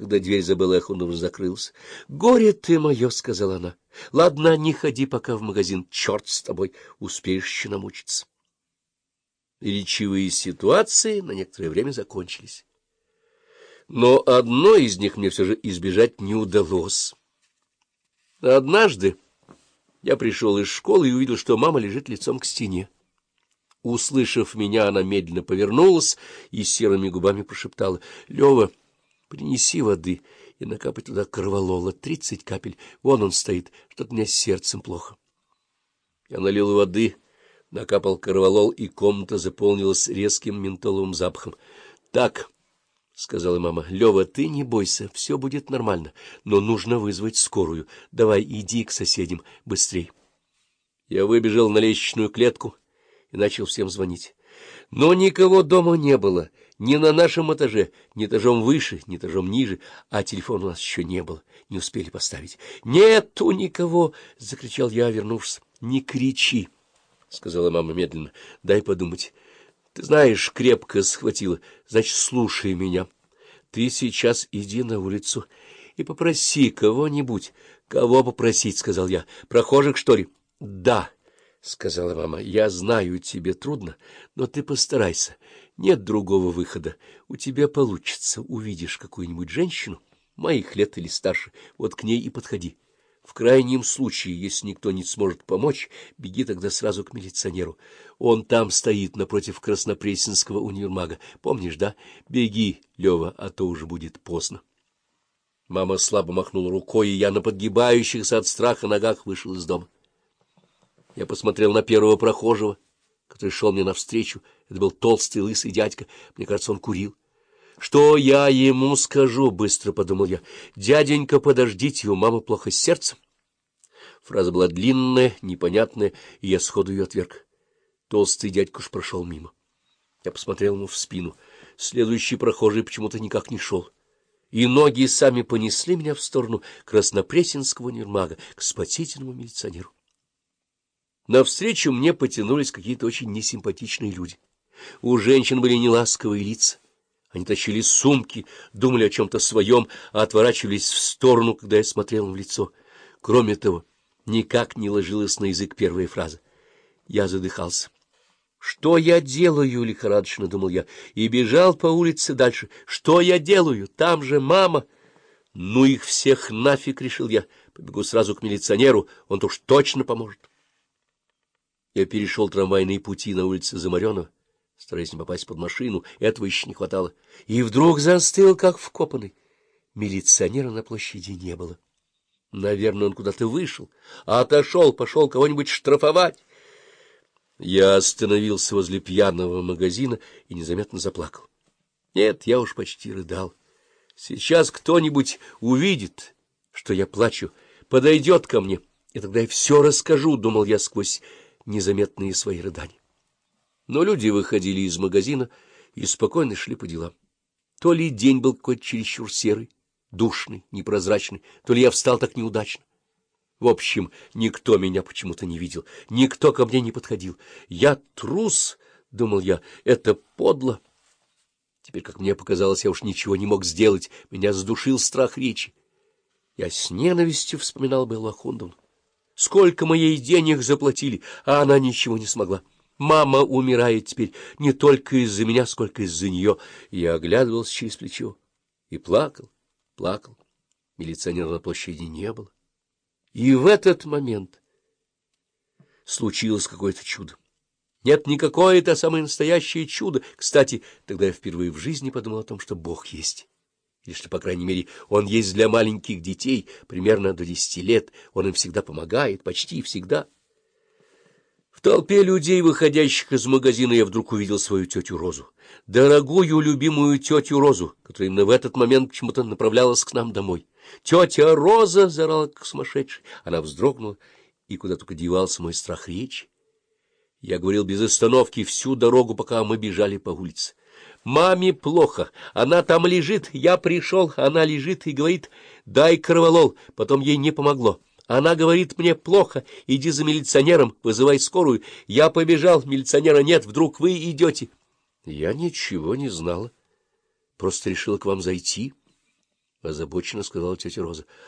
Когда дверь за Белэхуновым закрылась. — Горе ты мое, — сказала она. — Ладно, не ходи пока в магазин. Черт с тобой, успеешь еще намучиться. Речевые ситуации на некоторое время закончились. Но одно из них мне все же избежать не удалось. Однажды я пришел из школы и увидел, что мама лежит лицом к стене. Услышав меня, она медленно повернулась и серыми губами прошептала. — Лева, принеси воды и накапай туда корвалола, тридцать капель. Вон он стоит, что-то меня с сердцем плохо. Я налил воды, накапал корвалол, и комната заполнилась резким ментоловым запахом. — Так, — сказала мама, — Лева, ты не бойся, все будет нормально, но нужно вызвать скорую. Давай, иди к соседям, быстрей. Я выбежал на лестничную клетку и начал всем звонить. Но никого дома не было, ни на нашем этаже, ни этажом выше, ни этажом ниже, а телефон у нас еще не было, не успели поставить. — Нету никого! — закричал я, вернувшись. — Не кричи! — сказала мама медленно. — Дай подумать. Ты знаешь, крепко схватила. Значит, слушай меня. Ты сейчас иди на улицу и попроси кого-нибудь. — Кого попросить? — сказал я. — Прохожих, что ли? — Да. —— сказала мама, — я знаю, тебе трудно, но ты постарайся. Нет другого выхода. У тебя получится. Увидишь какую-нибудь женщину, моих лет или старше, вот к ней и подходи. В крайнем случае, если никто не сможет помочь, беги тогда сразу к милиционеру. Он там стоит напротив Краснопресненского универмага. Помнишь, да? Беги, Лева, а то уже будет поздно. Мама слабо махнула рукой, и я на подгибающихся от страха ногах вышел из дома. Я посмотрел на первого прохожего, который шел мне навстречу. Это был толстый лысый дядька. Мне кажется, он курил. — Что я ему скажу? — быстро подумал я. — Дяденька, подождите, у мамы плохо с сердцем. Фраза была длинная, непонятная, и я сходу ее отверг. Толстый дядька уж прошел мимо. Я посмотрел ему в спину. Следующий прохожий почему-то никак не шел. И ноги сами понесли меня в сторону Краснопресненского универмага, к спасительному милиционеру. Навстречу мне потянулись какие-то очень несимпатичные люди. У женщин были неласковые лица. Они тащили сумки, думали о чем-то своем, а отворачивались в сторону, когда я смотрел им в лицо. Кроме того, никак не ложилась на язык первая фраза. Я задыхался. «Что я делаю?» — лихорадочно думал я, и бежал по улице дальше. «Что я делаю? Там же мама!» «Ну их всех нафиг!» — решил я. «Побегу сразу к милиционеру, он-то уж точно поможет». Я перешел трамвайные пути на улице Замаренова, стараясь не попасть под машину, этого еще не хватало, и вдруг застыл, как вкопанный. Милиционера на площади не было. Наверное, он куда-то вышел, а отошел, пошел кого-нибудь штрафовать. Я остановился возле пьяного магазина и незаметно заплакал. Нет, я уж почти рыдал. Сейчас кто-нибудь увидит, что я плачу, подойдет ко мне, и тогда я все расскажу, — думал я сквозь незаметные свои рыдания. Но люди выходили из магазина и спокойно шли по делам. То ли день был какой-то чересчур серый, душный, непрозрачный, то ли я встал так неудачно. В общем, никто меня почему-то не видел, никто ко мне не подходил. Я трус, — думал я, — это подло. Теперь, как мне показалось, я уж ничего не мог сделать, меня задушил страх речи. Я с ненавистью вспоминал Беллу Сколько моей денег заплатили, а она ничего не смогла. Мама умирает теперь не только из-за меня, сколько из-за нее. Я оглядывался через плечо и плакал, плакал. Милиционера на площади не было. И в этот момент случилось какое-то чудо. Нет, не какое-то, а самое настоящее чудо. Кстати, тогда я впервые в жизни подумал о том, что Бог есть или что, по крайней мере, он есть для маленьких детей, примерно до десяти лет, он им всегда помогает, почти всегда. В толпе людей, выходящих из магазина, я вдруг увидел свою тетю Розу, дорогую, любимую тетю Розу, которая именно в этот момент почему-то направлялась к нам домой. «Тетя Роза!» — заорала как сумасшедшая. Она вздрогнула, и куда только девался мой страх речи. Я говорил без остановки всю дорогу, пока мы бежали по улице. Маме плохо, она там лежит, я пришел, она лежит и говорит, дай кроволол, потом ей не помогло. Она говорит мне плохо, иди за милиционером, вызывай скорую. Я побежал, милиционера нет, вдруг вы идете. Я ничего не знала, просто решила к вам зайти. — озабоченно сказала тетя Роза.